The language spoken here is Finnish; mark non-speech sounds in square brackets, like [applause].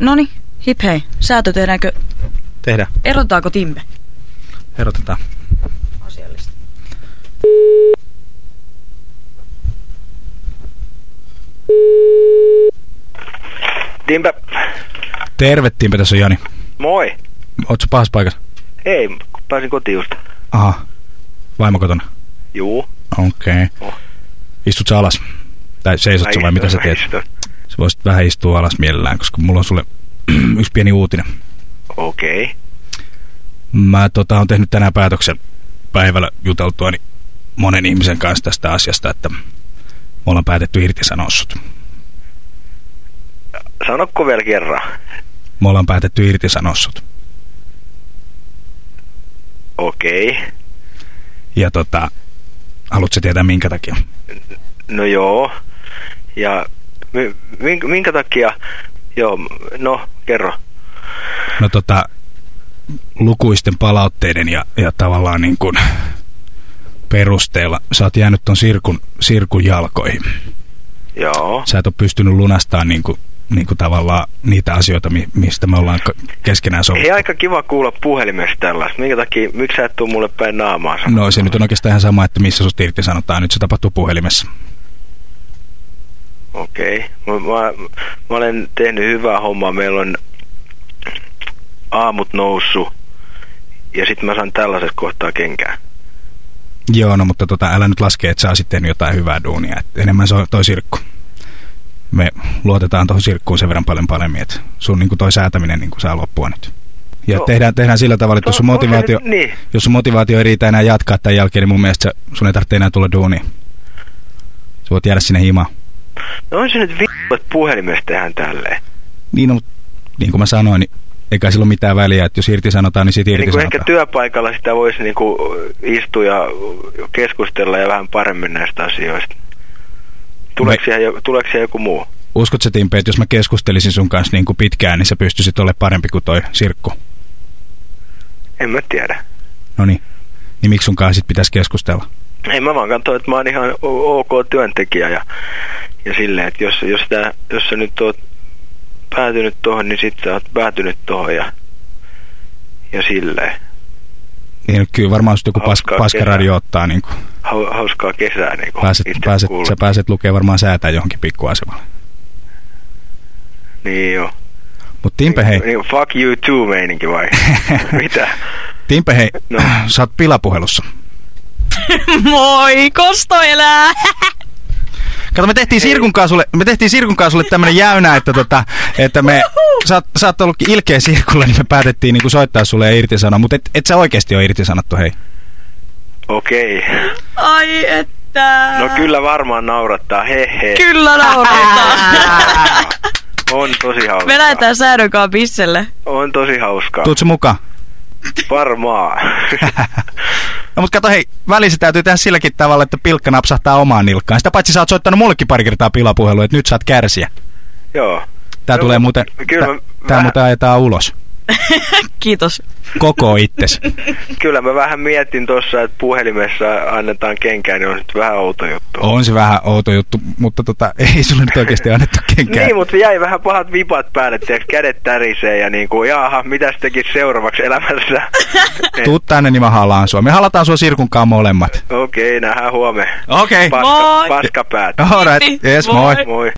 Noni, hip hei. Säätö tehdäänkö, Tehdään. erotaanko Timpe? Erotetaan. Asiallista. Timpe, Terve, Timpe, tässä on Jani. moi. Ootko pahassa paikassa? Ei, pääsin kotiin just. Aha. Vaimo kotona? Juu. Okei. Okay. Oh. Istut sä alas? Tai seisot sä vai mitä sä teet? Sä voisit vähän istua alas mielellään, koska mulla on sulle [clears throat] yksi pieni uutinen. Okei. Okay. Mä tota, on tehnyt tänään päätöksen päivällä juteltuani monen ihmisen kanssa tästä asiasta, että me ollaan päätetty irtisanoa sut. Sanokko vielä kerran? Me ollaan päätetty irtisanoa sut. Okei. Okay. Ja tota, haluatko tietää minkä takia? No joo. Ja minkä, minkä takia? Joo, no kerro. No tota, lukuisten palautteiden ja, ja tavallaan niin kuin perusteella sä oot jäänyt ton sirkun, sirkun jalkoihin. Joo. Sä et ole pystynyt lunastamaan niin kuin, niin kuin tavallaan niitä asioita, mi, mistä me ollaan keskenään sovittu. Ei aika kiva kuulla puhelimesta tällaista. Minkä takia, miksi sä et tuu mulle päin naamaa sanomaan? No se nyt on oikeastaan ihan sama, että missä sut irti sanotaan. Nyt se tapahtuu puhelimessa. Okei. Okay. Mä, mä, mä olen tehnyt hyvää hommaa. Meillä on aamut noussut. Ja sitten mä saan tällaiset kohtaa kenkää. Joo, no mutta tota, älä nyt laske, että sä olisit tehnyt jotain hyvää duunia. Et enemmän se on toi sirkku. Me luotetaan tuohon sirkkuun sen verran paljon paremmin, että sun niin toi säätäminen niin saa loppua nyt. Ja No. tehdään, tehdään sillä tavalla, että jos sun, motivaatio, nyt niin. jos sun motivaatio ei riitä enää jatkaa tämän jälkeen, niin mun mielestä sun ei tarvitse enää tulla duuniin. Sä voit jäädä sinne himaan. No on se nyt vittu, että puhelimesta tehdään tälleen. Niin, no, niin kuin mä sanoin, niin eikä sillä ole mitään väliä, että jos irtisanotaan, niin siitä Ja niin ehkä työpaikalla sitä voisi niin kuin istua ja keskustella ja vähän paremmin näistä asioista. Tuleeko Me- jo- tuleeko siihen joku muu? Uskot sä, Timpe, että jos mä keskustelisin sun kanssa niin kuin pitkään, niin sä pystyisit olemaan parempi kuin toi sirkku? En mä tiedä. No niin. Niin miksi sun kanssa sit pitäisi keskustella? Ei mä vaan katso, että mä oon ihan ok työntekijä ja, ja silleen, että jos, jos, tää, jos sä nyt oot päätynyt tohon, niin sit sä oot päätynyt tohon ja, ja silleen. Niin kyllä varmaan just joku pas, paskaradio ottaa, niin kuin Hau, hauskaa kesää niin kuin pääset, pääset, sä pääset lukemaan varmaan säätää johonkin pikkuasemalle. Niin joo. Mutta Timpe hei, Niin, fuck you too meininki vai? [laughs] Mitä? Timpe hei, No. sä oot pilapuhelussa. [laughs] Moi, Kosto elää! [laughs] Kato, me tehtiin Sirkun kanssa sulle, me tehtiin Sirkun kanssa sulle tämmönen jäynä, että, tota, että me, sä, oot- sä oot ollutkin ilkeä Sirkulla, niin me päätettiin niin soittaa sulle ja irtisanoa, mutta et, et sä oikeasti ole irtisanottu, hei. Okei. Okay. Ai että... No kyllä varmaan naurattaa, he he. Kyllä naurattaa. [laughs] On tosi hauskaa. Me lähdetään säädönkaan pisselle. On tosi hauskaa. Tuut sä mukaan? Varmaan. [laughs] No mutta kato hei, välissä täytyy tehdä silläkin tavalla, että pilkka napsahtaa omaan nilkkaan. Sitä paitsi sä oot soittanut mullekin pari kertaa pilapuhelua, että nyt saat kärsiä. Joo. Tää No, tulee muuten, kyllä tää, tää muuten ajetaan ulos. [laughs] Kiitos. Koko itses. Kyllä mä vähän mietin tuossa, että puhelimessa annetaan kenkää, niin on nyt vähän outo juttu. On se vähän outo juttu, mutta tota, [laughs] ei sulle nyt oikeasti annettu kenkään. Niin, mutta jäi vähän pahat vipat päälle, että kädet tärisee ja niin kuin, jaha, mitäs tekis seuraavaksi elämässä? [laughs] Tuu tänne, niin mä halaan sua. Me halataan sua Sirkunkaan molemmat. Okei, nähdään huomenna. Okei. Paska, Moi. paskapäät. Alright, yes, moi. Moi. Moi.